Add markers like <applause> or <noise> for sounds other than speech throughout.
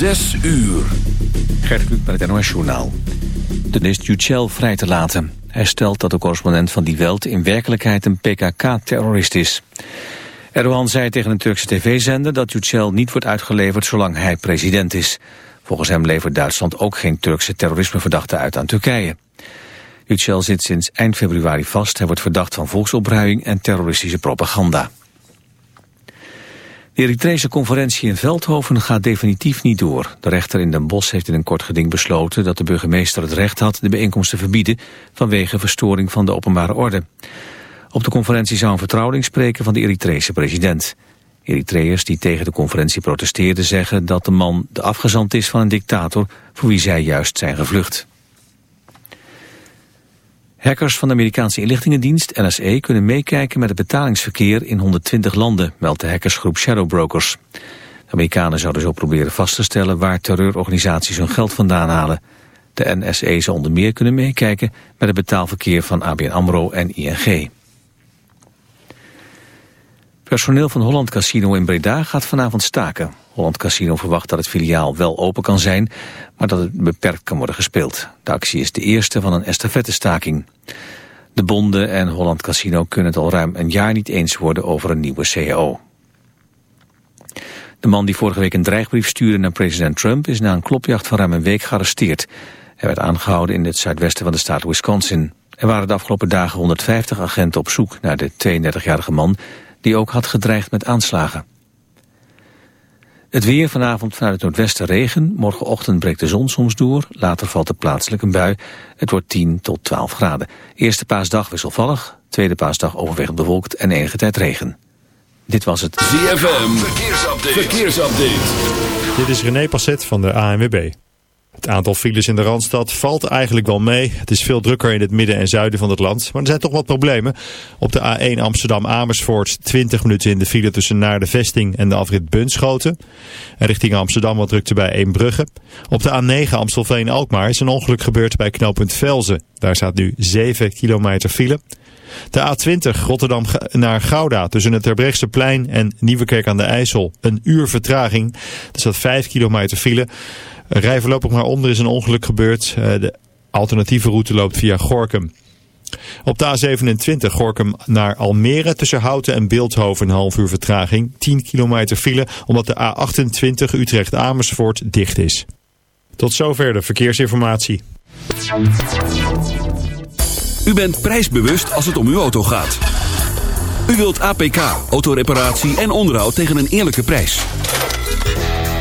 Zes uur. Gert Kluk met het NOS Journaal. De is vrij te laten. Hij stelt dat de correspondent van Die Welt in werkelijkheid een PKK-terrorist is. Erdogan zei tegen een Turkse tv-zender dat Yücel niet wordt uitgeleverd zolang hij president is. Volgens hem levert Duitsland ook geen Turkse terrorismeverdachte uit aan Turkije. Yücel zit sinds eind februari vast. Hij wordt verdacht van volksopruiing en terroristische propaganda. De Eritrese conferentie in Veldhoven gaat definitief niet door. De rechter in Den Bosch heeft in een kort geding besloten dat de burgemeester het recht had de bijeenkomst te verbieden vanwege verstoring van de openbare orde. Op de conferentie zou een vertrouweling spreken van de Eritrese president. Eritreërs die tegen de conferentie protesteerden zeggen dat de man de afgezant is van een dictator voor wie zij juist zijn gevlucht. Hackers van de Amerikaanse inlichtingendienst NSA kunnen meekijken met het betalingsverkeer in 120 landen, meldt de hackersgroep Shadow Brokers. De Amerikanen zouden zo proberen vast te stellen waar terreurorganisaties hun geld vandaan halen. De NSA zal onder meer kunnen meekijken met het betaalverkeer van ABN AMRO en ING. Personeel van Holland Casino in Breda gaat vanavond staken. Holland Casino verwacht dat het filiaal wel open kan zijn, maar dat het beperkt kan worden gespeeld. De actie is de eerste van een estafettestaking. De bonden en Holland Casino kunnen het al ruim een jaar niet eens worden over een nieuwe CAO. De man die vorige week een dreigbrief stuurde naar president Trump is na een klopjacht van ruim een week gearresteerd. Hij werd aangehouden in het zuidwesten van de staat Wisconsin. Er waren de afgelopen dagen 150 agenten op zoek naar de 32-jarige man die ook had gedreigd met aanslagen. Het weer vanavond vanuit het noordwesten regen. Morgenochtend breekt de zon soms door. Later valt er plaatselijk een bui. Het wordt 10 tot 12 graden. Eerste paasdag wisselvallig. Tweede paasdag overwegend bewolkt en enige tijd regen. Dit was het ZFM. Verkeersupdate. Verkeersupdate. Dit is René Passet van de ANWB. Het aantal files in de Randstad valt eigenlijk wel mee. Het is veel drukker in het midden en zuiden van het land. Maar er zijn toch wat problemen. Op de A1 Amsterdam-Amersfoort 20 minuten in de file tussen naar de vesting en de afrit Bunschoten. En richting Amsterdam wat drukte bij Eembrugge. Op de A9 Amstelveen-Alkmaar is een ongeluk gebeurd bij knooppunt Velzen. Daar staat nu 7 kilometer file. De A20 Rotterdam naar Gouda tussen het Terbrechtseplein en Nieuwekerk aan de IJssel. Een uur vertraging. Er staat 5 kilometer file. Rij voorlopig maar onder is een ongeluk gebeurd. Eh, de alternatieve route loopt via Gorkum. Op de A27 Gorkum naar Almere tussen Houten en Beeldhoven een half uur vertraging. 10 kilometer file omdat de A28 Utrecht-Amersfoort dicht is. Tot zover de verkeersinformatie. U bent prijsbewust als het om uw auto gaat. U wilt APK, autoreparatie en onderhoud tegen een eerlijke prijs.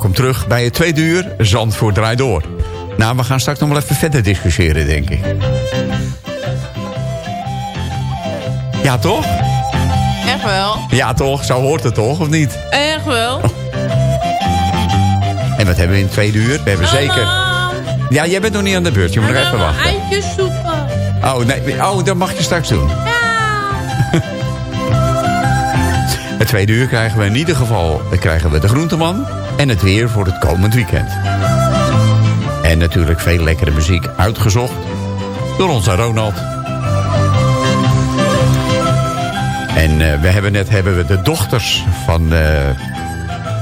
Welkom terug bij het tweede uur Zandvoort draait door. Nou, we gaan straks nog wel even verder discussiëren, denk ik. Ja, toch? Echt wel. Ja, toch? Zo hoort het toch, of niet? Echt wel. En wat hebben we in het tweede uur? We hebben zeker... Ja, jij bent nog niet aan de beurt. Je moet nog even wachten. Eitjes soepen. Oh, nee, oh, dat mag je straks doen. Het tweede uur krijgen we in ieder geval krijgen we de groenteman en het weer voor het komend weekend. En natuurlijk veel lekkere muziek uitgezocht door onze Ronald. En eh, we hebben net hebben we de dochters van, eh, eh,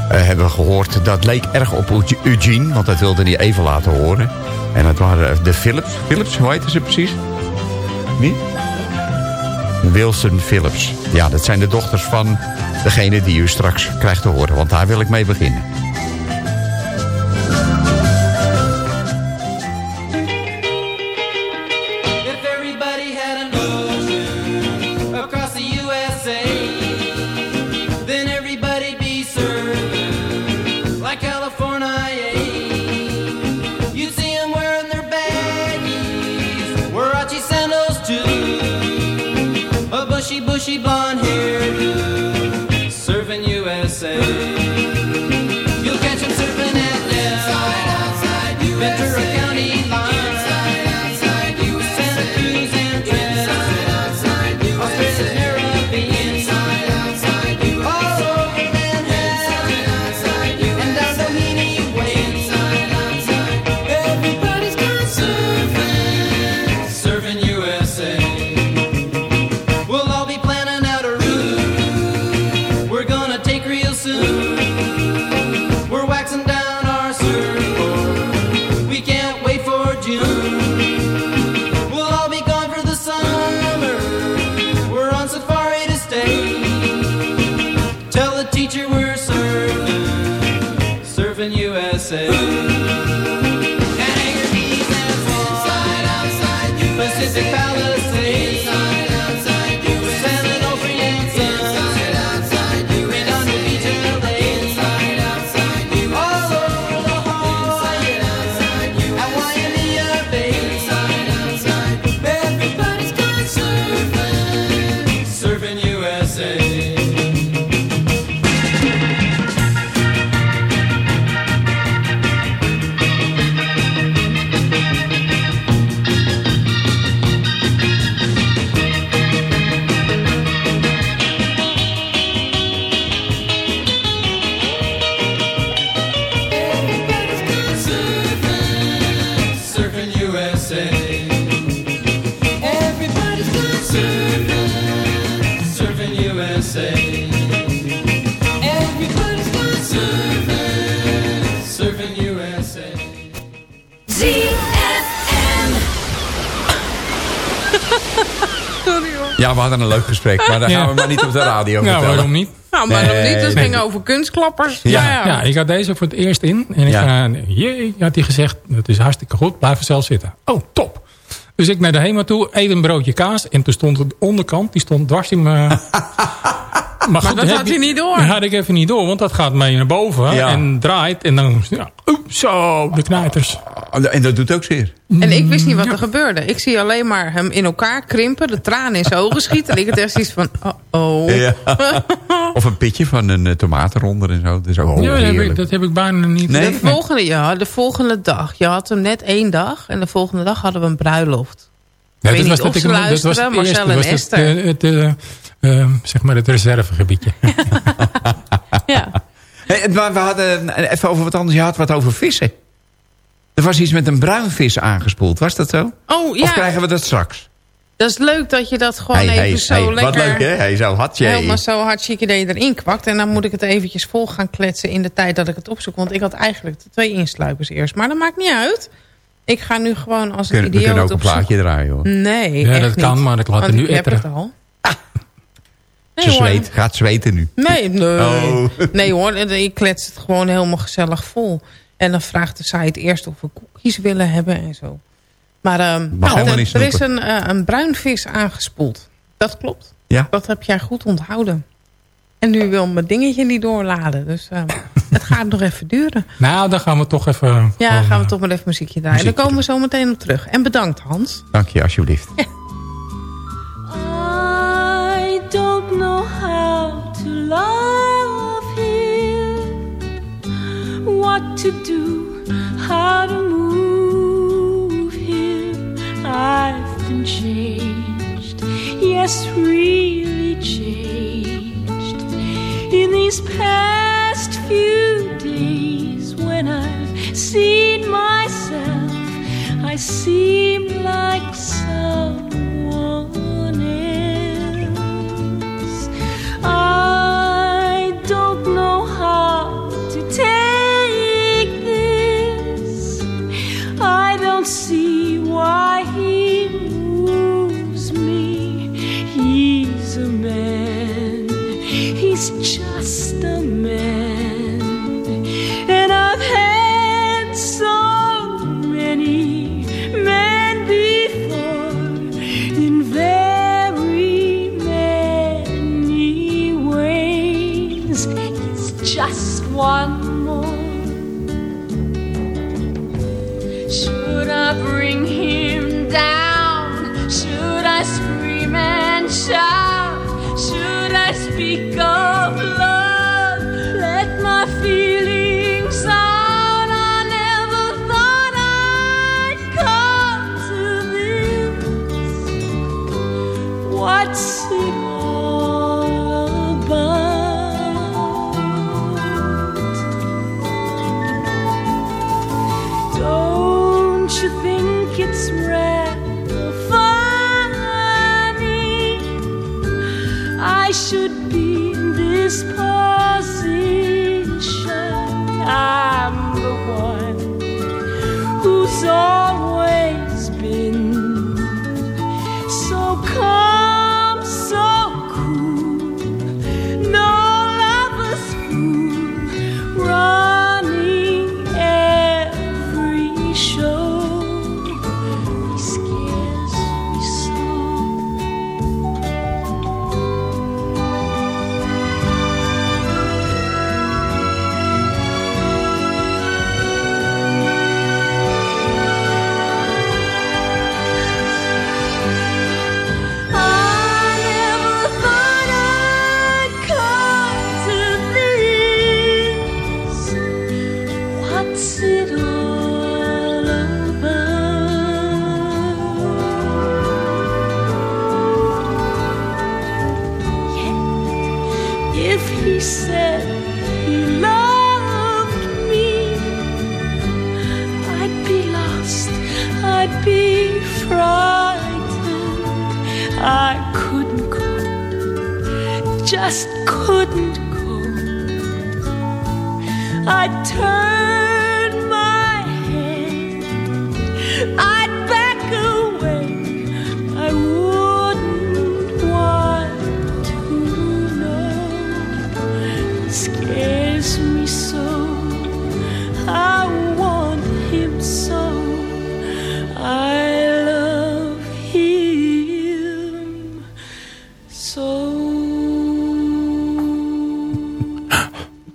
hebben gehoord. Dat leek erg op Eug- Eugene, want dat wilde hij even laten horen. En dat waren de Philips. Philips, hoe heette ze precies? Wie? Wilson Phillips. Ja, dat zijn de dochters van degene die u straks krijgt te horen. Want daar wil ik mee beginnen. Blonde hairdo, serving USA. Ja, we hadden een leuk gesprek, maar dan gaan we maar niet op de radio Nou, vertellen. waarom niet? Nou, maar nog Nee. niet. Het ging over kunstklappers. Ja. Ja, ja. Ja, ik had deze voor het eerst in. En ik Ja. ga, jee, had hij gezegd, het is hartstikke goed, blijf er zelf zitten. Oh, top. Dus ik naar de HEMA toe, eet een broodje kaas. En toen stond de onderkant, die stond dwars in mijn... <laughs> Maar, goed, dat had je- hij niet door. Dat had ik even niet door, want dat gaat mee naar boven. Ja. En draait. En dan, ja, oeh, zo, de knijters. En dat doet ook zeer. En ik wist niet wat er gebeurde. Ik zie alleen maar hem in elkaar krimpen, de tranen in zijn ogen schieten. En ik had echt zoiets van, oh-oh. Ja. Of een pitje van een uh, tomaat eronder en zo. Dat is ook oh, ja, dat heb, heerlijk. ik, dat heb ik bijna niet. Nee? De volgende, ja, de volgende dag. Je had hem net één dag. En de volgende dag hadden we een bruiloft. Ja, weet dat niet was of dat ik- dat was het Marcel eerste, en was het, Esther. eh, Het, eh, eh, zeg maar het reservegebiedje. <laughs> <laughs> Ja. Hey, maar we hadden even over wat anders. Je had wat over vissen. Er was iets met een bruinvis aangespoeld. Was dat zo? Oh Of ja, krijgen we dat straks? dat is leuk dat je dat gewoon Hey, even hey, zo hey, lekker... Wat leuk, hè? Hey, zo had je. Helemaal zo hartstikke idee erin kwakt. En dan moet ik het eventjes vol gaan kletsen in de tijd dat ik het opzoek. Want ik had eigenlijk de twee insluipers eerst. Maar dat maakt niet uit. Ik ga nu gewoon als een kunnen, we idioot kunnen ook een plaatje draaien, hoor. Nee, Ja, echt dat kan, niet. maar ik laat Want het nu ik heb etteren. het al. Ze Nee, hoor. zweet, gaat zweten nu. Nee, nee. Oh. nee hoor, ik klets het gewoon helemaal gezellig vol. En dan vraagt de site eerst of we koekjes willen hebben en zo. Maar ehm, helemaal er, er is een, eh, een bruinvis aangespoeld. Dat klopt. Ja? Dat heb jij goed onthouden. En nu wil mijn dingetje niet doorladen. Dus ehm, <laughs> het gaat nog even duren. nou, dan gaan we toch even... Ja, gewoon, gaan we eh, toch maar even muziekje draaien. muziekje Daar komen we zo meteen op terug. En bedankt Hans. Dank je, alsjeblieft. I don't know how to love him, what to do, so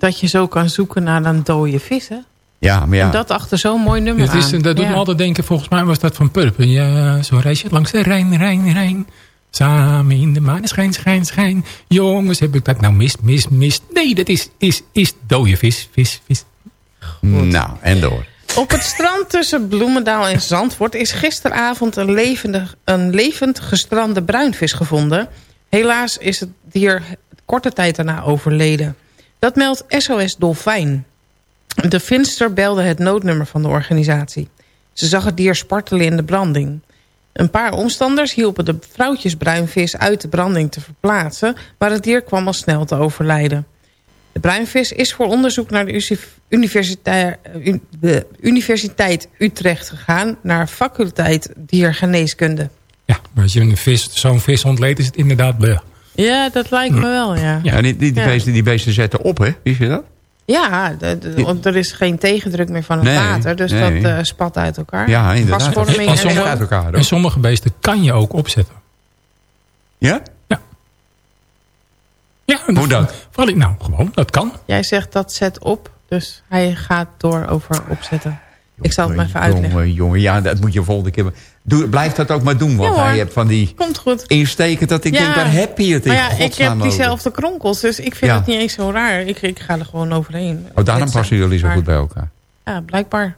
Dat je zo kan zoeken naar een dode vis, hè? Ja, maar ja. En dat achter zo'n mooi nummer Het is, aan. dat doet Ja. me altijd denken, volgens mij was dat van Purp. Ja, zo reis je langs de Rijn, Rijn, Rijn. Samen in de maneschijn, schijn, schijn. Jongens, heb ik dat nou mis, mis, mis. Nee, dat is, is, is dode vis, vis, vis. Nou, en door. Op het strand tussen Bloemendaal en Zandvoort is gisteravond een, levendig, een levend gestrande bruinvis gevonden. Helaas is het dier korte tijd daarna overleden. Dat meldt SOS Dolfijn. De Finster belde het noodnummer van de organisatie. Ze zag het dier spartelen in de branding. Een paar omstanders hielpen de vrouwtjesbruinvis uit de branding te verplaatsen... maar het dier kwam al snel te overlijden. De bruinvis is voor onderzoek naar de Usi- universiteit, Utrecht gegaan... naar faculteit diergeneeskunde. Ja, maar als je een vis, zo'n vis ontleedt, is het inderdaad. Ja, dat lijkt me wel, ja. Ja, die, die, die, Ja. beesten, die beesten zetten op, hè? Wist je dat? Ja, want er is geen tegendruk meer van het Nee, water. Dus nee. dat eh, spat uit elkaar. Ja, inderdaad. Sommige- zo. uit elkaar, hoor. En sommige beesten kan je ook opzetten. Ja? Ja, Hoe dan? Val ik nou gewoon, dat kan. Jij zegt dat zet op, dus hij gaat door over opzetten. Ik zal het maar even uitleggen. Jongen, jongen, ja, dat moet je volgende keer... Doe, blijf dat ook maar doen, want Ja, hoor. hij hebt van die Komt goed. insteken dat ik Ja. denk, waar heb je het in Maar ja, ik heb over? diezelfde kronkels, dus ik vind Ja. het niet eens zo raar. Ik, ik ga er gewoon overheen. Oh, daarom passen jullie zo goed bij elkaar. Ja, blijkbaar.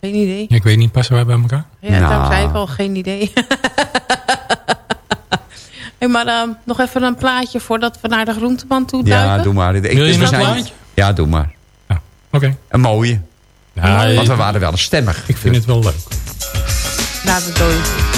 Geen idee. Ja, ik weet niet, passen wij bij elkaar? Ja, Nou. daarom zei ik al, geen idee. <laughs> hey, maar ehm, nog even een plaatje voordat we naar de groenteman toe duiken. Ja, doe maar. Ik, Wil je een zijn- plaatje? Ja, doe maar. Oké. Een mooie. Ja, Want we waren wel een stemmig. ik vind het wel leuk. Na de dode.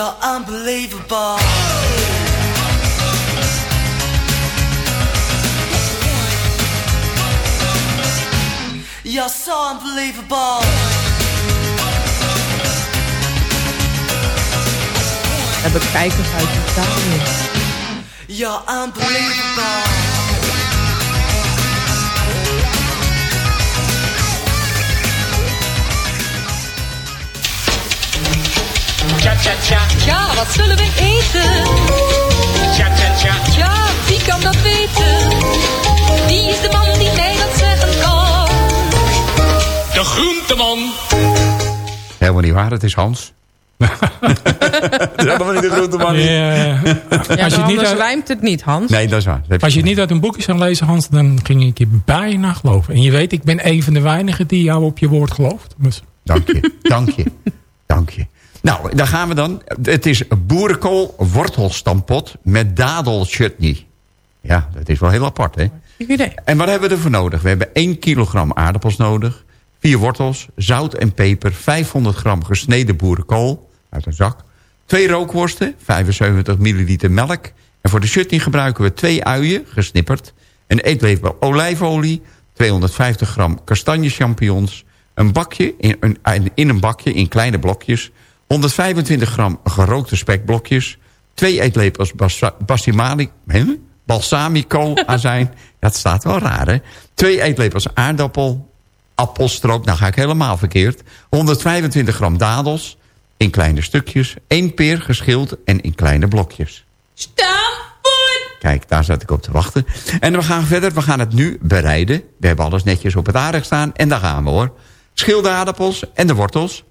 You're unbelievable. You're so unbelievable. Hebben kijkers uit Italië. You're unbelievable. Tja, tja, tja. Ja, wat zullen we eten? Tja, tja, tja. Ja, wie kan dat weten? Wie is de man die mij dat zeggen kan? De groenteman. Helemaal niet waar, het is Hans. <laughs> dat is helemaal niet de groenteman. niet. Ja, Ja, Als je het niet uit- rijmt het niet, Hans. Nee, dat is waar. Dat Als je het niet uit een boekje zou lezen, Hans, dan ging ik je bijna geloven. En je weet, ik ben een van de weinigen die jou op je woord gelooft. Dus Dank je, dank je, <laughs> dank je. Nou, daar gaan we dan. Het is boerenkool wortelstampot met dadelchutney. Ja, dat is wel heel apart, hè? En wat hebben we ervoor nodig? We hebben 1 kilogram aardappels nodig. 4 wortels, zout en peper. 500 gram gesneden boerenkool uit een zak. 2 rookworsten, 75 milliliter melk. En voor de chutney gebruiken we 2 uien, gesnipperd. Een eetlepel olijfolie. 250 gram kastanje champignons. Een bakje in een, in een bakje in kleine blokjes. 125 gram gerookte spekblokjes. 2 eetlepels balsamico azijn. <laughs> Dat staat wel raar, hè? 2 eetlepels aardappel, appelstroop. Nou ga ik helemaal verkeerd. 125 gram dadels in kleine stukjes. 1 peer geschild en in kleine blokjes. Stamppot! Kijk, daar zat ik op te wachten. En we gaan verder. We gaan het nu bereiden. We hebben alles netjes op het aardig staan. En daar gaan we hoor. Schil de aardappels en de wortels.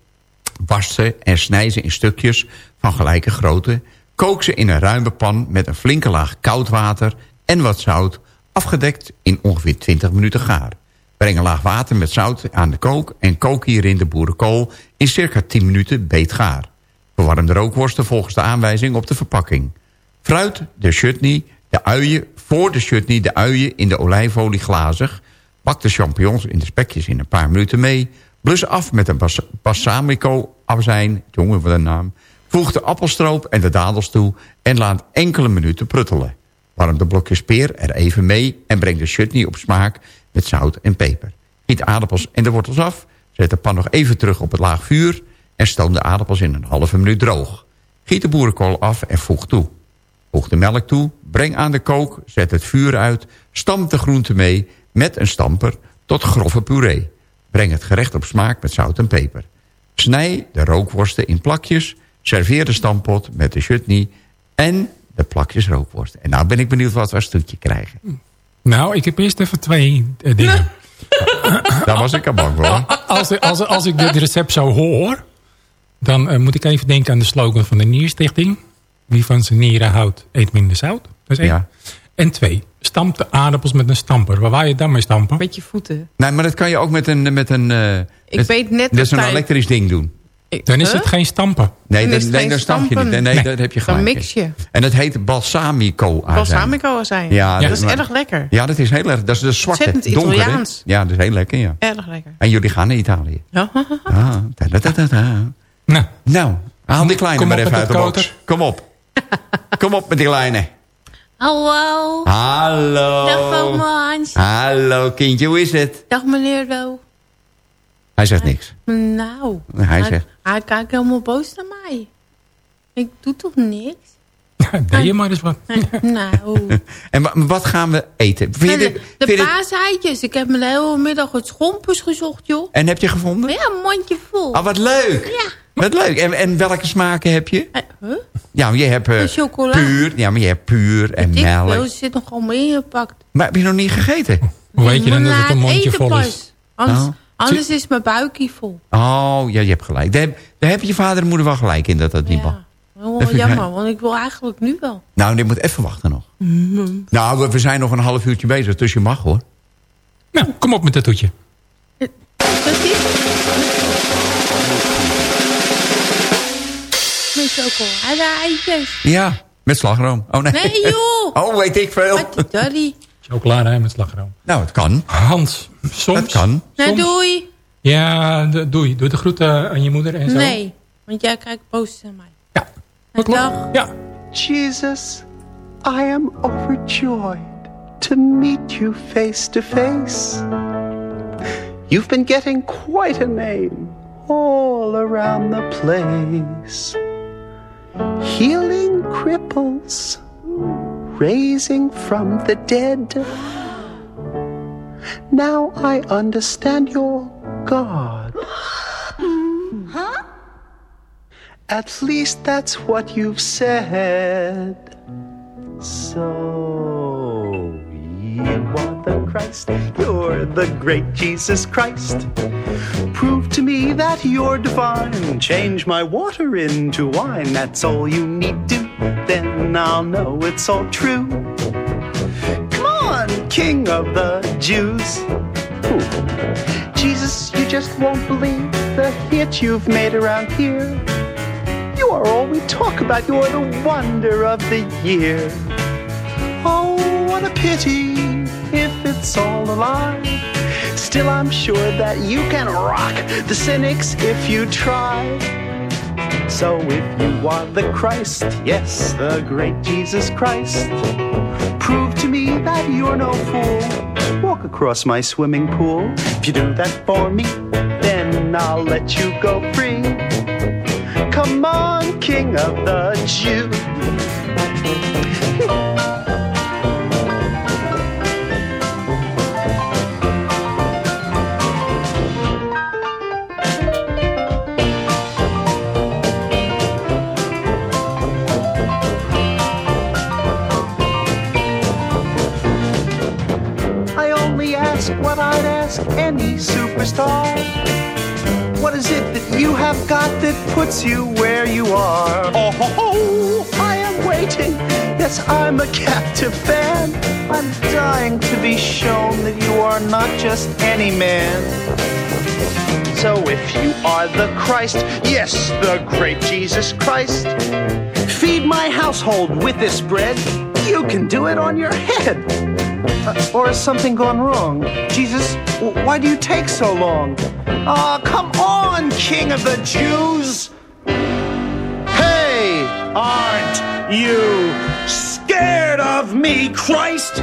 Was ze en snij ze in stukjes van gelijke grootte. Kook ze in een ruime pan met een flinke laag koud water en wat zout. Afgedekt in ongeveer 20 minuten gaar. Breng een laag water met zout aan de kook en kook hierin de boerenkool in circa 10 minuten beetgaar. Verwarm de rookworsten volgens de aanwijzing op de verpakking. Fruit, de chutney, de uien, voor de chutney de uien in de olijfolie glazig. Bak de champignons in de spekjes in een paar minuten mee. Blus af met een bas balsamico azijn, jongen wat een naam. Voeg de appelstroop en de dadels toe en laat enkele minuten pruttelen. Warm de blokjes peer er even mee en breng de chutney op smaak met zout en peper. Giet aardappels en de wortels af. Zet de pan nog even terug op het laag vuur en stoom de aardappels in een halve minuut droog. Giet de boerenkool af en voeg toe. Voeg de melk toe, breng aan de kook, zet het vuur uit... stamp de groente mee met een stamper tot grove puree. Breng het gerecht op smaak met zout en peper. Snij de rookworsten in plakjes, serveer de stampot met de chutney... en de plakjes rookworst. En nou ben ik benieuwd wat we als stukje krijgen. Nou, ik heb eerst even twee eh, dingen. Daar was ik al bang voor. Als, als, als ik dit recept zo hoor... dan eh, moet ik even denken aan de slogan van de Nierstichting. Wie van zijn nieren houdt, eet minder zout. Dat is één. Ja. En twee, stamp de aardappels met een stamper. Waar wou je dan mee stampen? Met je voeten. Nee, maar dat kan je ook met een... Met een eh, Ik met- weet net Dat is een elektrisch ding doen. Ik- Dan is Huh? het geen stampen. Nee, Dan daar stamp je niet. Nee, nee, Nee. dat heb je Dan gelijk. mix je. En dat heet balsamico azijn. Balsamico zijn. Ja, dat dat- is maar- erg lekker. Ja, dat is heel erg. Dat is de zwarte, donkere. Italiaans. Ja, dat is heel lekker, ja. Erg lekker. En jullie gaan naar Italië. Ja. Ah. Nou, Nou, haal die kleine Kom maar even uit de box. Kom op. Kom op met die Hallo. Hallo. Dag van Hans. Hallo kindje, hoe is het? Dag meneer Lo. Hij zegt niks. Nou. Hij zegt- Hij kijkt helemaal boos naar mij. Ik doe toch niks? Deed je maar eens wat. nou. <laughs> En wa- wat gaan we eten? Vind je de dit- de vind paaseitjes. Ik heb me de hele middag het schompers gezocht, joh. En heb je gevonden? Ja, een mondje vol. Oh, wat leuk. Ja. Wat leuk. En, en welke smaken heb je? Eh, huh? Ja, je hebt eh, chocola. puur. Ja, maar je hebt puur en veel, melk. er zit nog allemaal ingepakt. Maar heb je nog niet gegeten? Hoe weet je dan dat het een mondje vol pas. is? Anders, Oh. anders is mijn buikje vol. Oh, ja, je hebt gelijk. Daar heb, daar heb je vader en moeder wel gelijk in dat dat niet mag. Ja. Ik jammer, want ik wil eigenlijk nu wel. Nou, dit moet even wachten nog. Nou, we, we zijn nog een half uurtje bezig, dus je mag hoor. Nou, kom op met dat toetje. Dat is... Met chocoladeitjes. Ja, met slagroom. Oh nee. Nee, joh. <laughs> Oh, weet ik veel. Wat daddy. Chocolade met slagroom. Nou, het kan. Hans, soms... Dat kan. Nou, soms- doei. Ja, de- doei. Doe de groeten aan je moeder en zo. Nee, want jij kijkt boos naar mij. Ja. Nou, dag. Ja. Jesus, I am overjoyed to meet you face to face. You've been getting quite a name all around the place. Healing cripples, raising from the dead. Now I understand your God. At least that's what you've said. So, you are the Christ, you're the great Jesus Christ. Prove to me that you're divine. Change my water into wine, that's all you need to. Then I'll know it's all true. Come on, King of the Jews. Ooh. Jesus, you just won't believe the hit you've made around here. You all we talk about. You're the wonder of the year. Oh, what a pity if it's all a lie. Still, I'm sure that you can rock the cynics if you try. So, if you are the Christ, yes, the great Jesus Christ, prove to me that you're no fool. Walk across my swimming pool. If you do that for me, then I'll let you go free. Come on, King of the Jews. I only ask what I'd ask any superstar. What is it that you have got that puts you where you are? Oh, I am waiting. Yes, I'm a captive fan. I'm dying to be shown that you are not just any man. So if you are the Christ, yes, the great Jesus Christ, feed my household with this bread. You can do it on your head. Uh, or has something gone wrong? Jesus, why do you take so long? Ah, come on, King of the Jews! Hey, aren't you scared of me, Christ?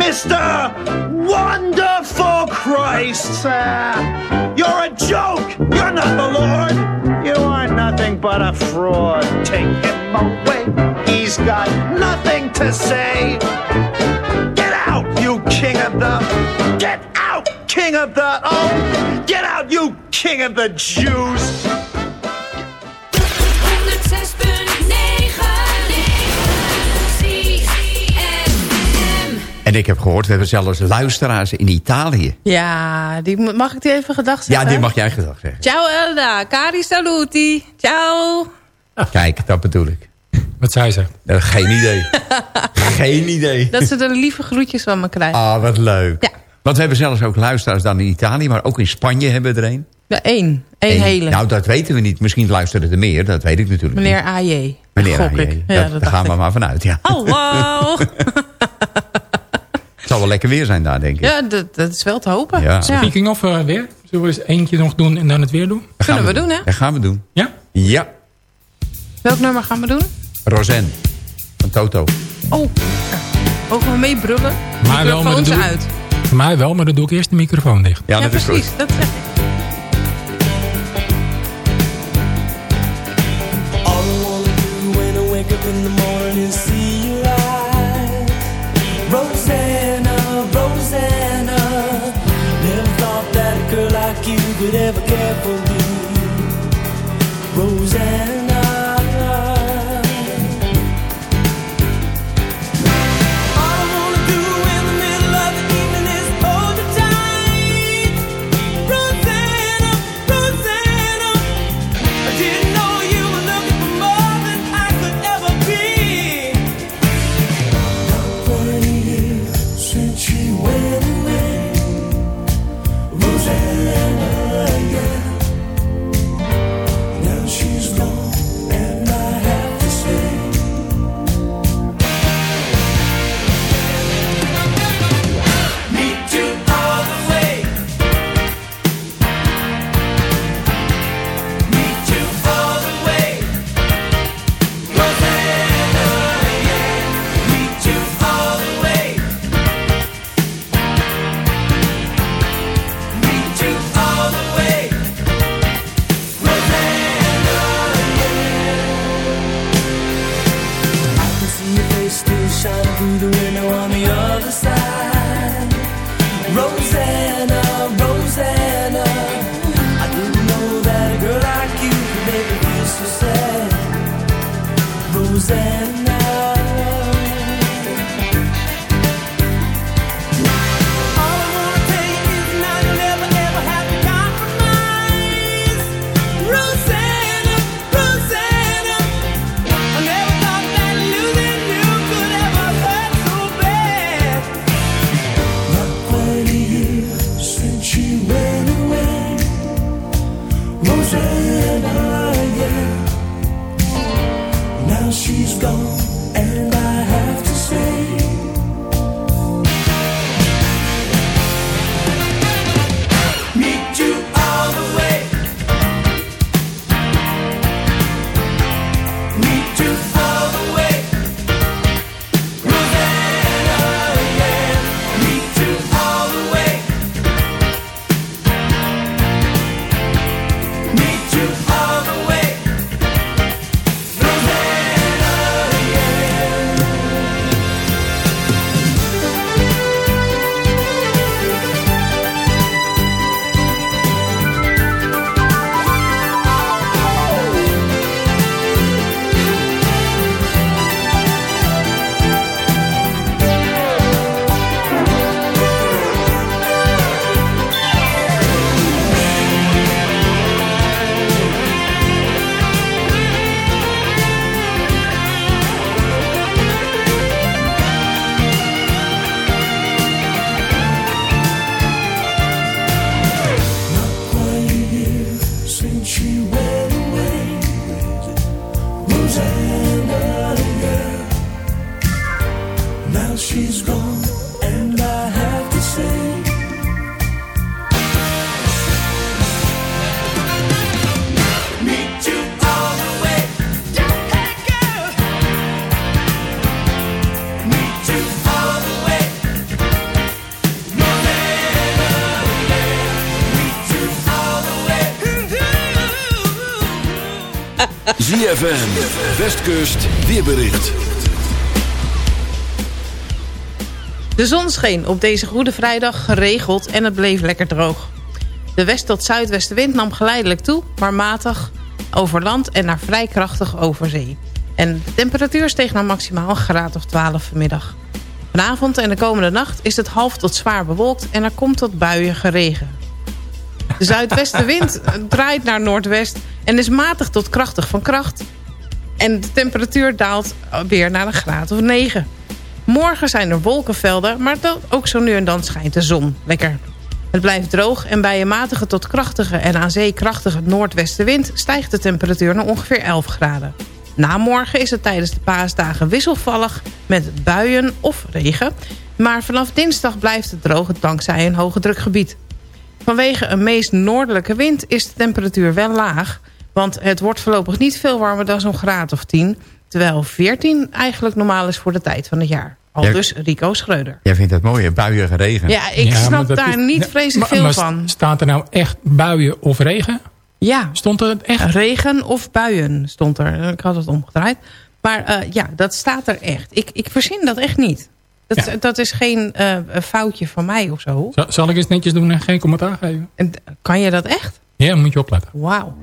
Mr. Wonderful Christ! Ah, you're a joke! You're not the Lord! You are nothing but a fraud. Take him away. He's got nothing to say. King of the. Get out, king of the. Oh, get out, you king of the Jews. 106.9 CFM En ik heb gehoord, we hebben zelfs luisteraars in Italië. Ja, die, mag ik die even gedacht Ja, zeggen? die mag jij gedag zeggen. Ciao Elda, cari saluti. Ciao. Kijk, dat bedoel ik. Wat zei ze? Geen idee. <laughs> geen idee. Dat ze de lieve groetjes van me krijgen. Ah, wat leuk. Ja. Want we hebben zelfs ook luisteraars dan in Italië, maar ook in Spanje hebben we er een. Ja, één. Eén hele. Nou, dat weten we niet. Misschien luisteren er meer, dat weet ik natuurlijk Meneer niet. AJ. Meneer Gok AJ. ik. Ja, Dat- dat daar gaan we maar vanuit, ja. Hallo. <laughs> <laughs> Het zal wel lekker weer zijn daar, denk ik. ja, dat, dat is wel te hopen. Ja. Speaking of eh, weer. Zullen we eens eentje nog doen en dan het weer doen? Dat Kunnen we doen, hè? Dat gaan we doen. Ja? Ja, Welk nummer gaan we doen? Roseanne van Toto. Oh, mogen we meebrullen? Maar wel, doe ik- uit. Voor mij wel, maar dan doe ik eerst de microfoon dicht. Ja, Ja, dat is precies. goed. Dat zeg ik. In the morning see. Rosanna, Rosanna. Never thought that a girl like you could ever care for me. Rosanna. She's gone, and ZFM, Westkust, weerbericht. De zon scheen op deze goede vrijdag geregeld en het bleef lekker droog. De west- tot zuidwestenwind nam geleidelijk toe, maar matig over land en naar vrij krachtig over zee. En de temperatuur steeg naar maximaal een graad of 12 vanmiddag. Vanavond en de komende nacht is het half tot zwaar bewolkt... en er komt tot buien geregen. De zuidwestenwind draait naar noordwest... en is matig tot krachtig van kracht. En de temperatuur daalt weer naar een graad of 9. Morgen zijn er wolkenvelden, maar ook zo nu en dan schijnt de zon. Lekker. Het blijft droog en bij een matige tot krachtige en aan zee krachtige noordwestenwind... stijgt de temperatuur naar ongeveer 11 graden. Na morgen is het tijdens de paasdagen wisselvallig met buien of regen. Maar vanaf dinsdag blijft het droog dankzij een hoge drukgebied. Vanwege een meest noordelijke wind is de temperatuur wel laag... want het wordt voorlopig niet veel warmer dan zo'n graad of 10... terwijl 14 eigenlijk normaal is voor de tijd van het jaar. Al dus Rico Schreuder. Jij vindt dat mooie buiige regen. Ja, ik Ja, snap dat daar is- niet vreselijk maar- veel maar van. Staat er nou echt buien of regen? Ja, Stond er echt? regen of buien stond er. Ik had het omgedraaid. Maar eh, ja, dat staat er echt. Ik, ik verzin dat echt niet. Dat, Ja. dat is geen eh, foutje van mij of zo. Zal- Zal ik eens netjes doen en geen commentaar geven? En, kan je dat echt? Ja, moet je opletten. Wauw.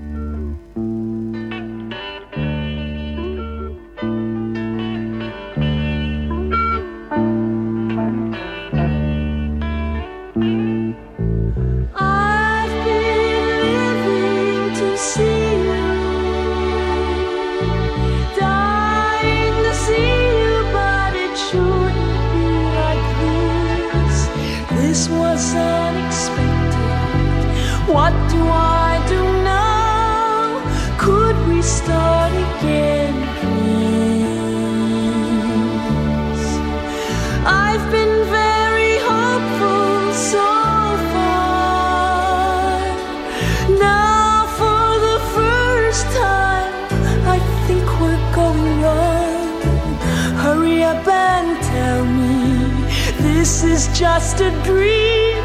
Just a dream,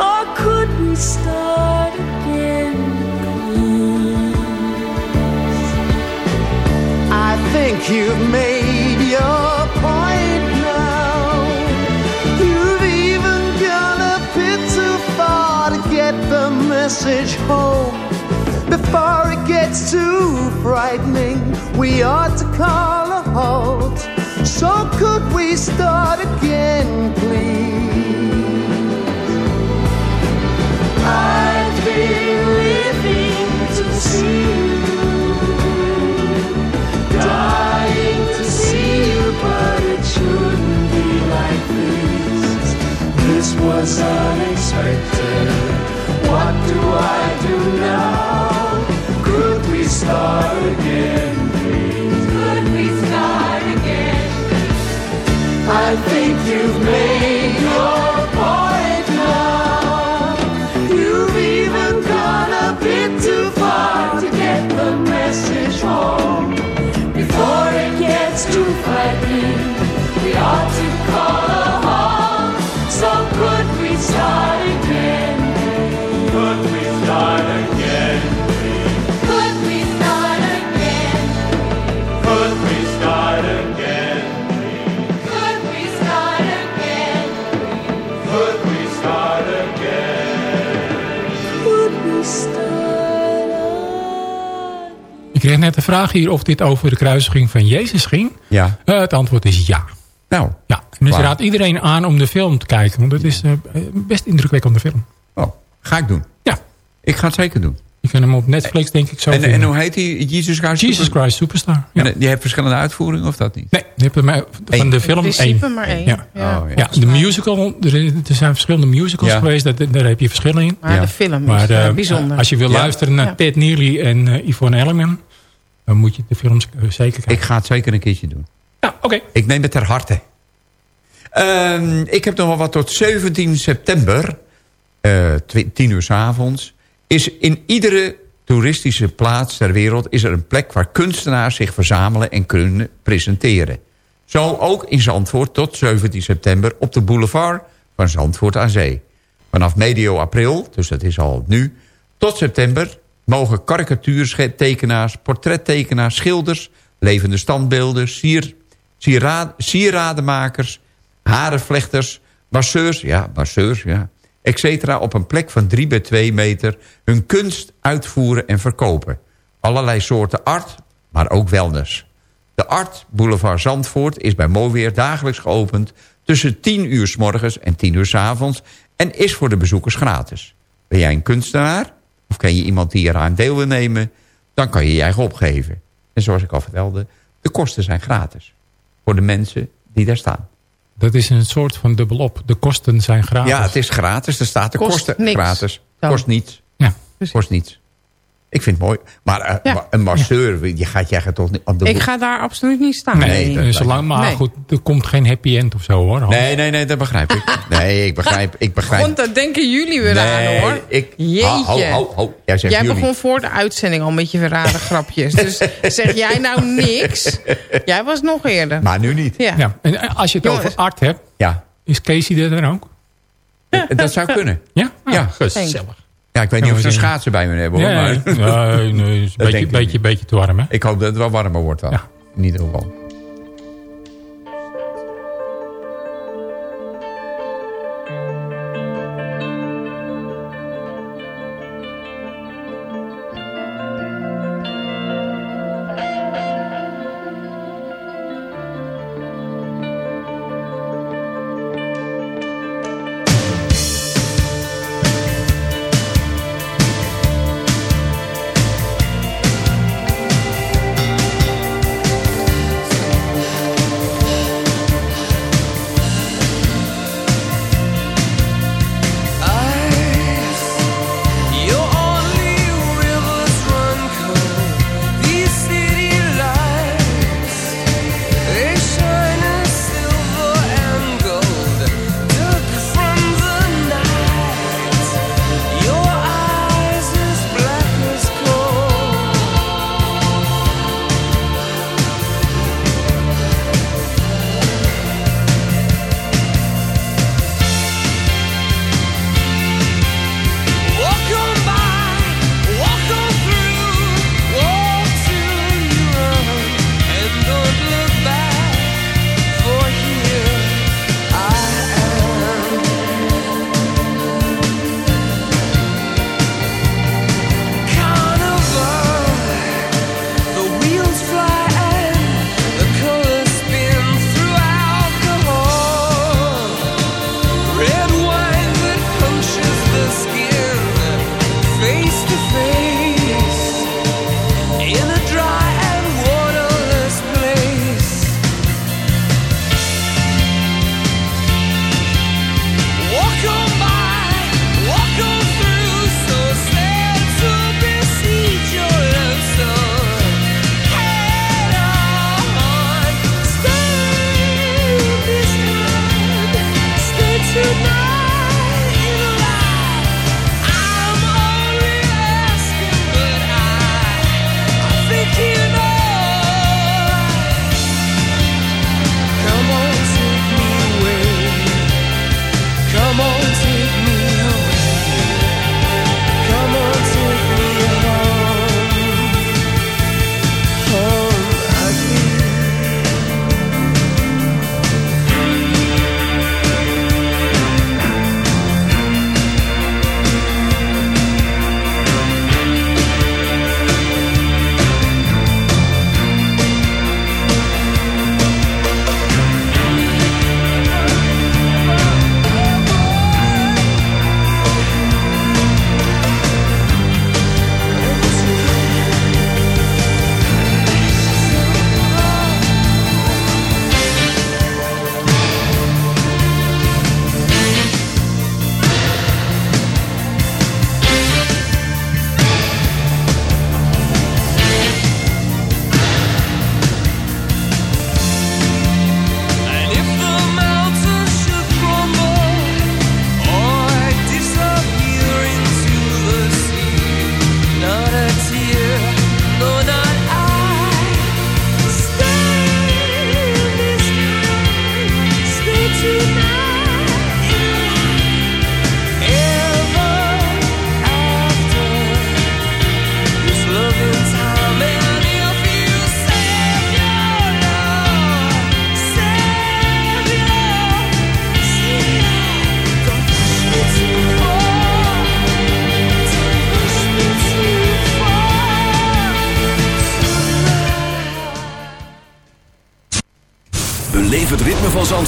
or could we start you've made your point now. You've even gone a bit too far to get the message home. Before it gets too frightening, we ought to call a halt. So could we start again, please? I've been living to see was unexpected. What do I do now? Could we start again, please? Could we start again? I think you've made your point now. You've even gone a bit too far to get the message home. Before it gets too frightening, we ought to kreeg net de vraag hier of dit over de kruisiging van Jezus ging. Ja. Eh, het antwoord is ja. Nou. Ja, en dus Waar? raad iedereen aan om de film te kijken. Want het is een best indrukwekkende film. Oh, ga ik doen. Ja. Ik ga het zeker doen. Je kunt hem op Netflix denk ik zo En, vinden. en hoe heet die? Jesus Christ? Jesus Super- Christ Superstar. Ja. En, eh, die heeft verschillende uitvoeringen of dat niet? Nee, er maar van Eén. de film In principe één. maar één. Ja. Ja. Oh, ja. Ja, de musical. Er, er zijn verschillende musicals Ja. geweest. Dat, daar heb je verschillen in. Maar Ja. de film is bijzonder. als je wil Ja. luisteren naar Ja. Ted Neely en Yvonne Elliman... dan moet je de films zeker kijken. Ik ga het zeker een keertje doen. Ja, oké. Ik neem het ter harte. Ehm, ik heb nog wel wat tot 17 september, eh 10 uur s avonds... is in iedere toeristische plaats ter wereld... is er een plek waar kunstenaars zich verzamelen en kunnen presenteren. Zo ook in Zandvoort tot 17 september op de boulevard van Zandvoort aan Zee. Vanaf medio april, dus dat is al nu, tot september... mogen karikatuurtekenaars, portrettekenaars, schilders... levende standbeelden, sier, sieradenmakers, harenvlechters... masseurs, ja, masseurs, ja, etc. op een plek van 3 bij 2 meter... hun kunst uitvoeren en verkopen. Allerlei soorten art, maar ook wellness. De Art Boulevard Zandvoort is bij mooi dagelijks geopend... tussen 10 uur s morgens en 10 uur s avonds... en is voor de bezoekers gratis. Ben jij een kunstenaar of ken je iemand die eraan deel wil nemen... dan kan je je eigen opgeven. En zoals ik al vertelde, de kosten zijn gratis. Voor de mensen die daar staan. Dat is een soort van dubbelop. De kosten zijn gratis. Ja, het is gratis. Er staat de Kost kosten niks. gratis. Kost niets. Ja. Kost niets. Ik vind het mooi. Maar eh, Ja. een masseur, je gaat jij gaat toch niet... de- Ik ga daar absoluut niet staan. Nee, dat- Eh, zolang, maar Nee. goed, er komt geen happy end of zo hoor. Hans. Nee, nee, nee, dat begrijp ik. <laughs> Nee, ik begrijp. Ik begrijp. Want dat denken jullie weer aan hoor. ik... Jeetje. Ho, ho, ho. Jij zegt Jij jullie. begon voor de uitzending al met je rare grapjes. Dus <laughs> zeg jij nou niks? Jij was nog eerder. Maar nu niet. Ja. Ja. En als je het Jongens. over art hebt, Ja, is Casey er dan ook? dat zou kunnen. Ja? Ah, Ja. gezellig. Ja, ik weet niet of ze schaatsen bij me hebben hoor. Ja, maar... nee, nee, is een beetje, beetje, beetje te warm hè? Ik hoop dat het wel warmer wordt dan. Ja. In ieder geval.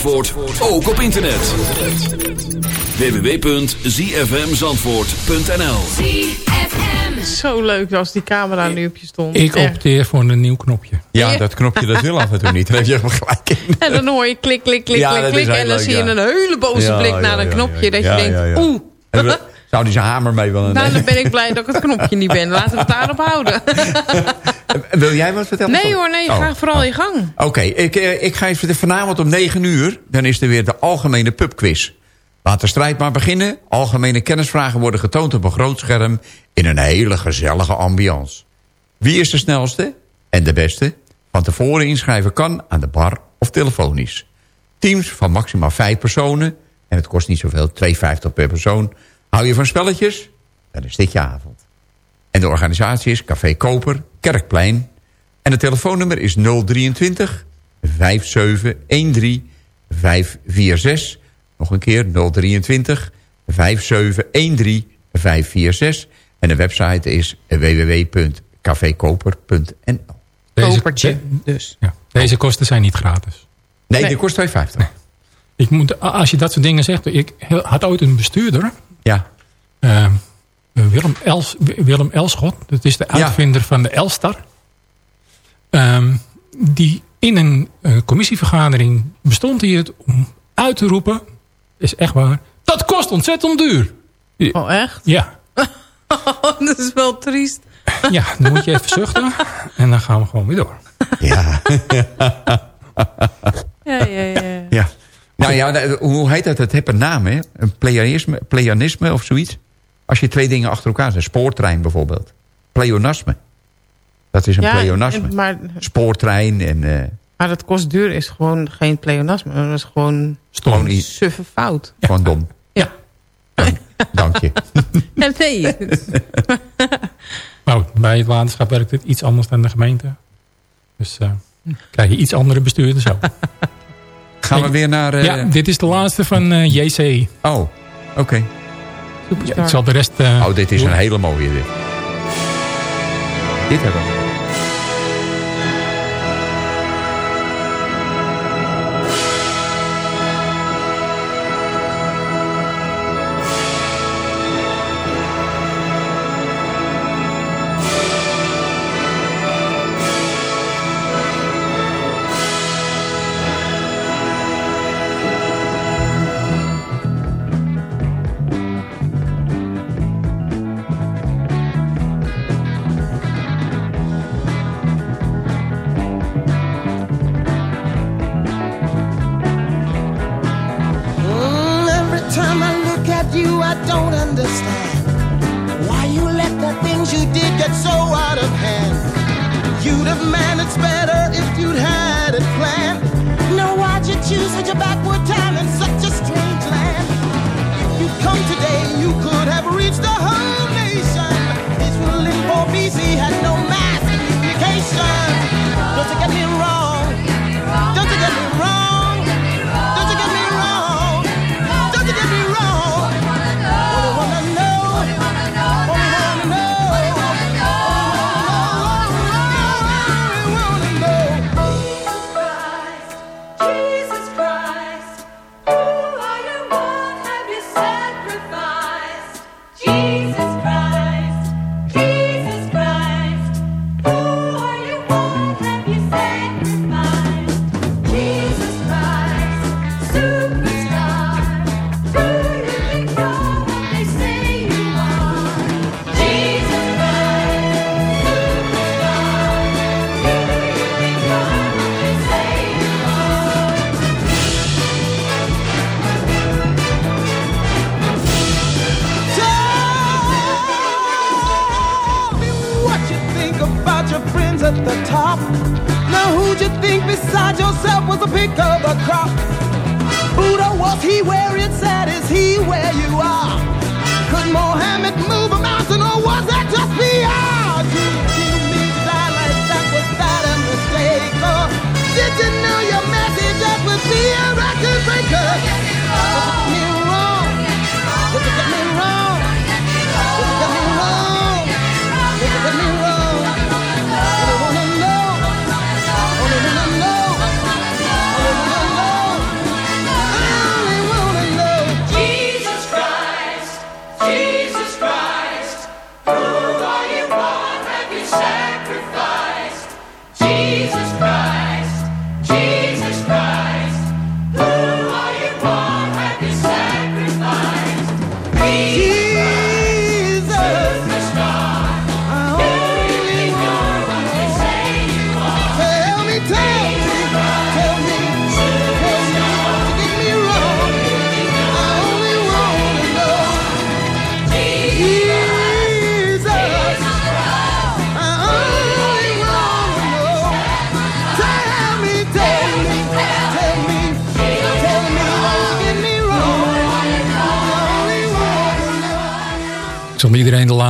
Zandvoort, ook op internet. www.zfmzandvoort.nl Zo leuk als die camera nu op je stond. Ik opteer voor een nieuw knopje. Ja, dat knopje dat wil af en toe niet. Daar heb je helemaal gelijk in. <laughs> En dan hoor je klik, klik, klik, Ja, klik, klik. En dan leuk, zie je ja. een hele boze Ja, blik ja, naar een ja, knopje. ja, dat ja, je denkt, ja, ja. oeh. <laughs> Zou die zijn hamer mee willen Nou, nemen? dan ben ik blij dat ik het knopje niet ben. Laten we het daarop houden. <laughs> Wil jij wat vertellen? Nee hoor, nee, Oh, ga vooral je gang. Oké, ik, eh, ik ga vertellen, vanavond om 9 uur... dan is er weer de algemene pubquiz. Laat de strijd maar beginnen. Algemene kennisvragen worden getoond op een groot scherm... in een hele gezellige ambiance. Wie is de snelste en de beste? Van tevoren inschrijven kan aan de bar of telefonisch. Teams van maximaal 5 personen... en het kost niet zoveel, 2,50 per persoon. Hou je van spelletjes? Dan is dit je avond. En de organisatie is Café Koper, Kerkplein. En het telefoonnummer is 023 5713 546. Nog een keer 023 5713 546. En de website is www.cafekoper.nl. Kopertje, dus. Ja, deze kosten zijn niet gratis. Nee, Nee. die kost 2,50. Ik moet, als je dat soort dingen zegt... Ik had ooit een bestuurder... Ja. eh, Willem, Els, Willem Elschot. Dat is de uitvinder van de Elstar. Ehm, die in een eh, commissievergadering bestond hij het om uit te roepen... is echt waar... Dat kost ontzettend duur. Oh, echt? Ja, <laughs> dat is wel triest. ja dan moet je even zuchten. En dan gaan we gewoon weer door. Ja. Ja, ja, ja. ja. Nou ja, hoe heet dat? Het heeft een naam, hè? Een pleonasme, pleonasme of zoiets. Als je twee dingen achter elkaar zet. Spoortrein bijvoorbeeld. Pleonasme. Dat is een Ja, pleonasme. en- maar, Spoortrein en... eh, maar dat kost duur is gewoon geen pleonasme. Dat is gewoon Gewoon een iets. suffe fout. Gewoon dom. Ja. Dank je. <laughs> Ja, nee. <laughs> Nou, bij het waterschap werkt het iets anders dan de gemeente. Dus eh, krijg je iets andere bestuurders ook. <laughs> Gaan we weer naar... eh, Ja, dit is de laatste van eh, JC. Oh, oké. Ja, ik zal de rest... eh, Oh, dit is doen. een hele mooie dit. Dit hebben we. Don't understand why you let the things you did get so out of hand. You'd have managed better if you'd had it planned. Now why'd you choose such a backward time in such a strange land? If you'd come today, you could have reached the whole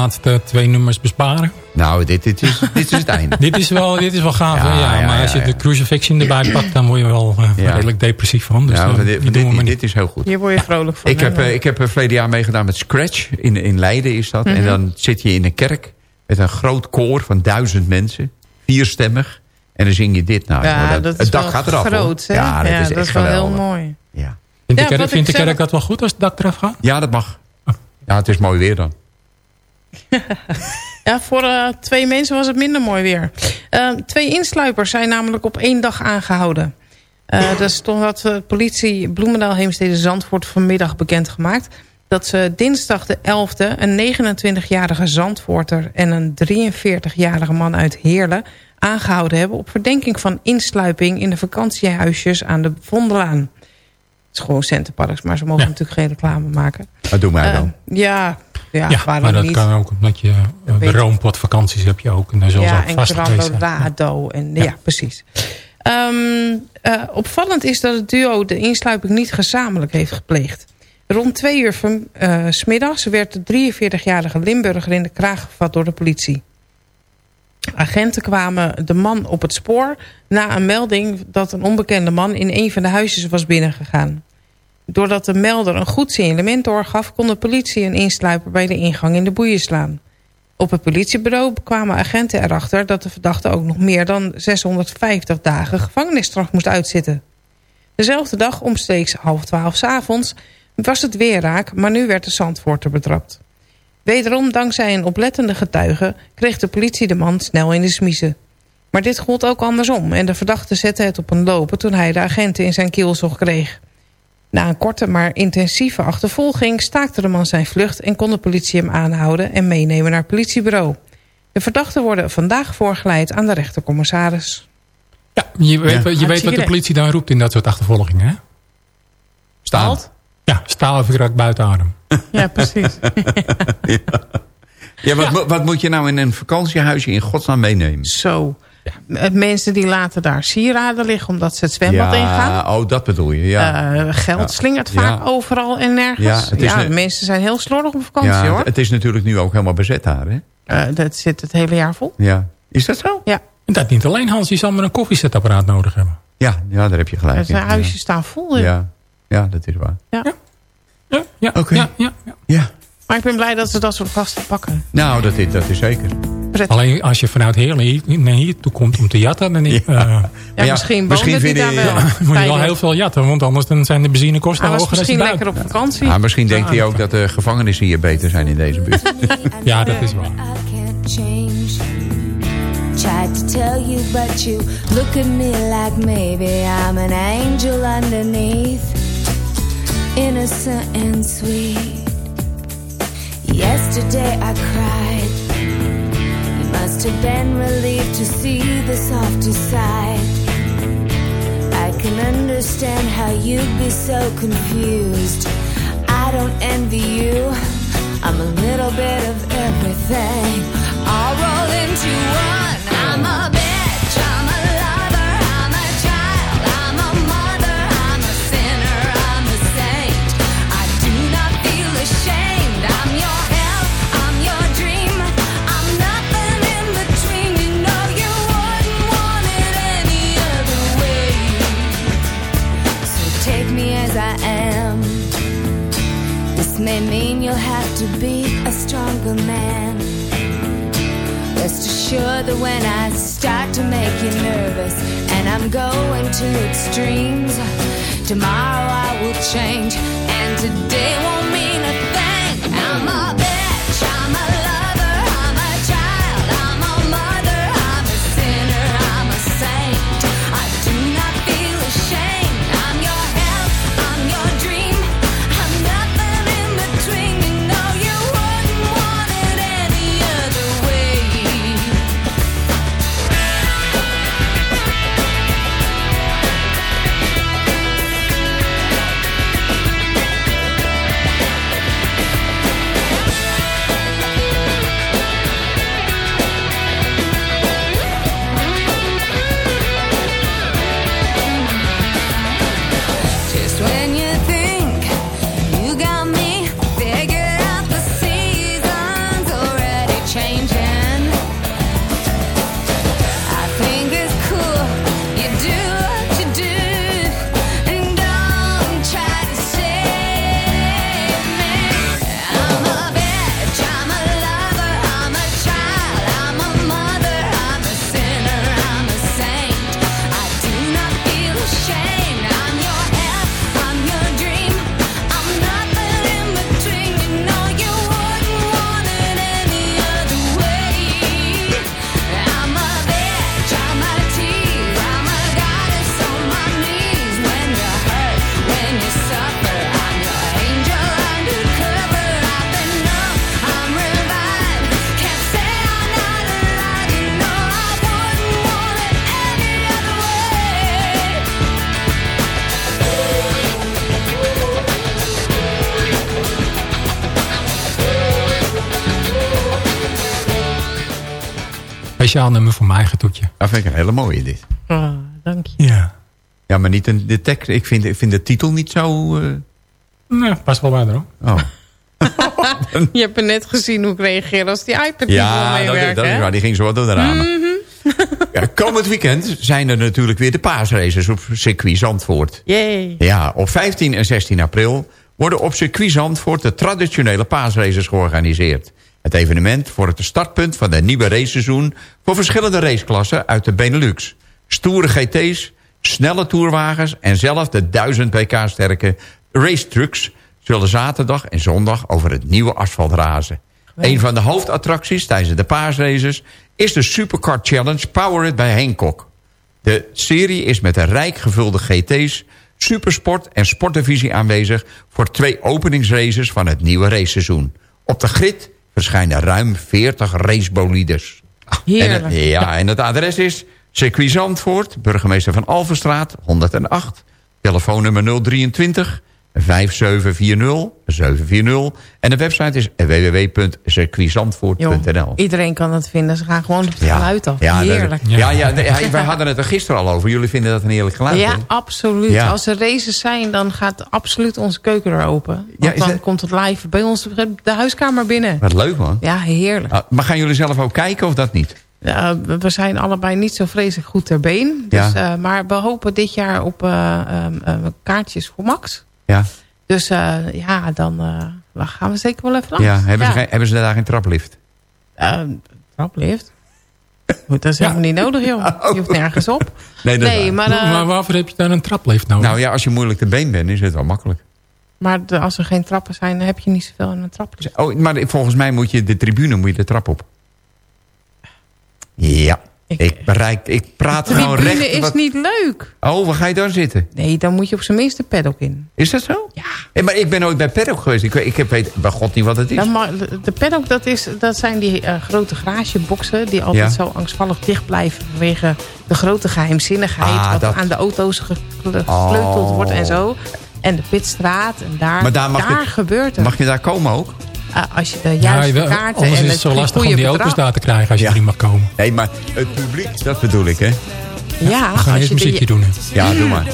laatste twee nummers besparen. Nou, dit, dit, is, dit is het <laughs> einde. dit, is wel, dit is wel gaaf, Ja, hè? ja, ja, maar ja, als je ja. de crucifixion erbij pakt... dan word je wel eh, Ja. redelijk depressief van. Dus Ja, maar dit, die dit, is heel goed. Hier word je vrolijk van. Ik heb, eh, ik heb eh, verleden jaar meegedaan met Scratch. In, in Leiden is dat. En Mhm. dan zit je in een kerk met een groot koor van duizend mensen. Vierstemmig. En dan zing je dit. Nou, ja, nou, dat is het dak gaat eraf. hoor. groot, hè? Ja, dat is, echt wel heel geweldig. mooi. Ja. Vindt Ja, de kerk, wat vindt de ik kerk dat wel goed als het dak eraf gaat? ja, dat mag. Ja, het is mooi weer dan. <laughs> Ja, voor eh, twee mensen was het minder mooi weer. Eh, twee insluipers zijn namelijk op één dag aangehouden. Eh dat is wat de politie Bloemendaal Heemstede Zandvoort vanmiddag bekendgemaakt. Dat ze dinsdag de 11e een 29-jarige Zandvoorter en een 43-jarige man uit Heerlen aangehouden hebben op verdenking van insluiping in de vakantiehuisjes aan de Vondelaan. Het is gewoon centenparks, maar ze mogen natuurlijk geen reclame maken. Dat doen wij dan. ja, ja, maar dat niet? kan ook omdat je ik. roompot vakanties heb je ook. En daar zal ja, ook en vast. Colorado. En, ja. precies. Ehm, eh, opvallend is dat het duo de insluiping niet gezamenlijk heeft gepleegd. Rond twee uur van eh, smiddags werd de 43-jarige Limburger in de kraag gevat door de politie. Agenten kwamen de man op het spoor na een melding dat een onbekende man in een van de huisjes was binnengegaan. Doordat de melder een goed signalement doorgaf, kon de politie een insluiper bij de ingang in de boeien slaan. Op het politiebureau kwamen agenten erachter dat de verdachte ook nog meer dan 650 dagen gevangenisstraf moest uitzitten. Dezelfde dag, omstreeks half twaalf 's avonds, was het weer raak, maar nu werd de Zandvoorter betrapt. Wederom dankzij een oplettende getuige kreeg de politie de man snel in de smiezen. Maar dit gold ook andersom en de verdachte zette het op een lopen toen hij de agenten in zijn kielzog kreeg. Na een korte maar intensieve achtervolging staakte de man zijn vlucht... en kon de politie hem aanhouden en meenemen naar het politiebureau. De verdachten worden vandaag voorgeleid aan de rechtercommissaris. Ja, je weet, je weet wat de politie dan roept in dat soort achtervolgingen, hè? Staan. Ja, staal even buiten adem. <laughs> Ja, precies. <laughs> Ja, wat, mo- wat moet je nou in een vakantiehuisje in godsnaam meenemen? Zo. Eh, Mensen die laten daar sieraden liggen omdat ze het zwembad ingaan. ja, oh, dat bedoel je. Ja. Eh, geld Ja. slingert Ja. vaak overal en nergens. Ja, Ja, het is een- mensen zijn heel slordig op vakantie ja, hoor. het is natuurlijk nu ook helemaal bezet daar, hè? Eh, dat zit het hele jaar vol. Ja. Is dat zo? Ja, En dat niet alleen, Hans. Je zal maar een koffiezetapparaat nodig hebben. Ja, ja daar heb je gelijk het in. huisjes staan vol. Ja. Ja. Ja. ja, dat is waar. Ja, ja, Oké. ja, ja, ja. Ja. Maar ik ben blij dat ze dat soort gasten pakken. Nou, dat is, dat is zeker. Prettig. Alleen als je vanuit Heerlen hier, naar hier toe komt om te jatten... dan niet, Ja. eh, Ja, ja, misschien misschien vinden- daar wel. ja, <laughs> moet je wel heel veel jatten. Want anders dan zijn de benzinekosten Hij was hoger je misschien lekker op vakantie. Ah, misschien denkt hij ook dat de gevangenissen hier beter zijn in deze buurt. <laughs> Ja, dat is waar. Tried to tell you, but you look at me like maybe I'm an angel underneath. Innocent and sweet. Yesterday I cried. Have been relieved to see the softer side. I can understand how you'd be so confused. I don't envy you. I'm a little bit of everything. All rolled into one. I'm a may mean you'll have to be a stronger man. Rest assured that when I start to make you nervous and I'm going to extremes, tomorrow I will change and today won't mean a Speciaal nummer voor mijn eigen toetje. Dat vind ik een hele mooie dit. Oh, dank je. Ja. Ja, maar niet een, de tekst. Ik vind, ik vind de titel niet zo... eh, Nou, pas wel bij hoor. oh. <laughs> Je hebt net gezien hoe ik reageer als die iPad niet Ja, wil dat, is waar. Die ging zo wat door de ramen. Ja, komend weekend zijn er natuurlijk weer de paasraces op circuit Zandvoort. Yay. Ja, op 15 en 16 april worden op circuit Zandvoort de traditionele paasraces georganiseerd. Het evenement vormt het startpunt van het nieuwe raceseizoen voor verschillende raceklassen uit de Benelux. Stoere GT's, snelle toerwagens en zelf de 1000 pk sterke racetrucks zullen zaterdag en zondag over het nieuwe asfalt razen. Een van de hoofdattracties tijdens de paasraces is de Supercar Challenge Powered bij Hancock. De serie is met een rijk gevulde GT's, supersport en sportdivisie aanwezig... voor twee openingsraces van het nieuwe raceseizoen. Op de grid verschijnen ruim 40 racebolides. Heerlijk. En, het- ja, en het adres is circuit Zandvoort, burgemeester van Alvenstraat, 108. Telefoonnummer 023 5740 740. En de website is www.circuitzandvoort.nl. Iedereen kan het vinden. Ze gaan gewoon op het Ja. geluid af. Ja, dat- Heerlijk. Ja, ja, wij hadden het er gisteren al over. Jullie vinden dat een heerlijk geluid, Ja, absoluut. Ja. Als er races zijn, dan gaat absoluut onze keuken er open. Want dan komt het live bij ons de huiskamer binnen. Wat leuk, man. Ja, heerlijk. Ah, maar gaan jullie zelf ook kijken of dat niet? Ja, we we zijn allebei niet zo vreselijk goed ter been. Dus, Ja. eh, maar we hopen dit jaar op eh, ehm, eh, kaartjes voor Max. Ja, Dus eh, ja, dan eh, dan gaan we zeker wel even langs. ja. Hebben, Ze geen, hebben ze daar geen traplift? Eh, traplift? Dat is helemaal niet nodig, joh. <laughs> Je hoeft nergens op. Nee, Nee, maar, maar waarvoor heb je daar een traplift nodig? Nou ja, als je moeilijk te been bent, is het wel makkelijk. maar de- als er geen trappen zijn, dan heb je niet zoveel aan een traplift. Oh, maar volgens mij moet je de tribune moet je de trap op. Ja, ik, bereik, ik praat De gewoon recht. is wat- niet leuk. Oh, waar ga je dan zitten? Nee, dan moet je op zijn minst de paddock in. Is dat zo? Ja. maar ik ben nooit bij Paddock geweest. Ik, weet- ik heb, weet bij god niet wat het is. Maar de- paddock, dat, is, dat zijn die eh, grote garageboxen... die altijd Ja. zo angstvallig dicht blijven... vanwege de grote geheimzinnigheid... Ah, wat dat- aan de auto's ge- gesleuteld Oh. wordt en zo. En de pitstraat, en daar, Maar daar mag je- gebeurt het. Mag je daar komen ook? Ah, als je de Ja, juiste wel- kaarten anders en is het zo goede lastig om die auto's daar te krijgen als je Ja. erin mag komen. Nee, maar het publiek, dat bedoel ik, hè? Ja, We gaan als eerst je muziekje de, doen. hè. Ja, doe maar.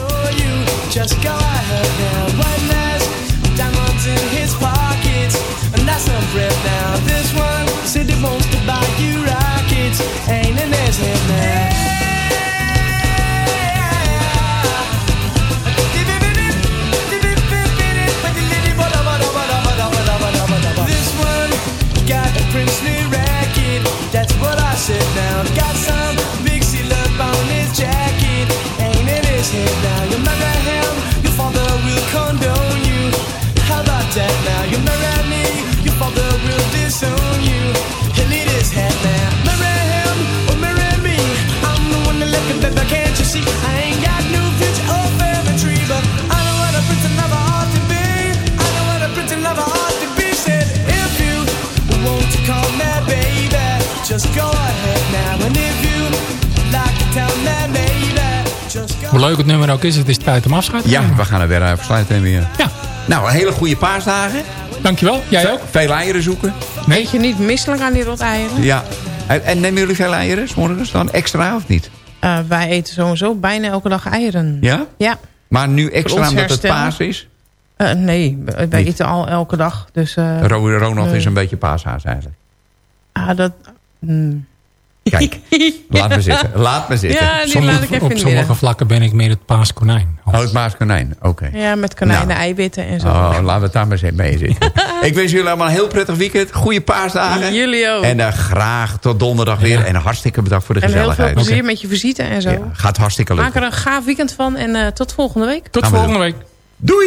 Wants to buy you rockets, ain't what I said now. Got Hoe leuk het nummer ook is, het is tijd om afscheid te Ja, nemen. we gaan er weer even sluiten. Weer. Ja. Nou, een hele goede paasdagen. Dankjewel. Jij ook? Veel eieren zoeken. Weet je niet misselijk aan die roteieren? Ja. En, en nemen jullie veel eieren, 's morgens dan? Extra of niet? Eh, wij eten sowieso bijna elke dag eieren. Ja? Ja. Maar nu extra omdat het paas is? Eh, nee, wij Niet. eten al elke dag. Dus, eh, Ro- Ronald nee. is een beetje paashaas eigenlijk. Ah, dat... mm. Kijk, <laughs> laat me zitten. Laat me zitten. Ja, die Sommige- laat ik even op in sommige midden. vlakken ben ik meer het paaskonijn. Oh, het maaskonijn. Oké. Ja, met konijnen, Nou. eiwitten en zo. Oh, laten we het daar maar eens mee zitten. <laughs> ik wens jullie allemaal een heel prettig weekend. Goede paasdagen. Jullie ook. En eh, graag tot donderdag weer. En hartstikke bedankt voor de en heel veel gezelligheid. plezier met je visite en zo. Ja, gaat hartstikke leuk. Maak er een gaaf weekend van en eh, tot volgende week. Tot volgende week. Doei!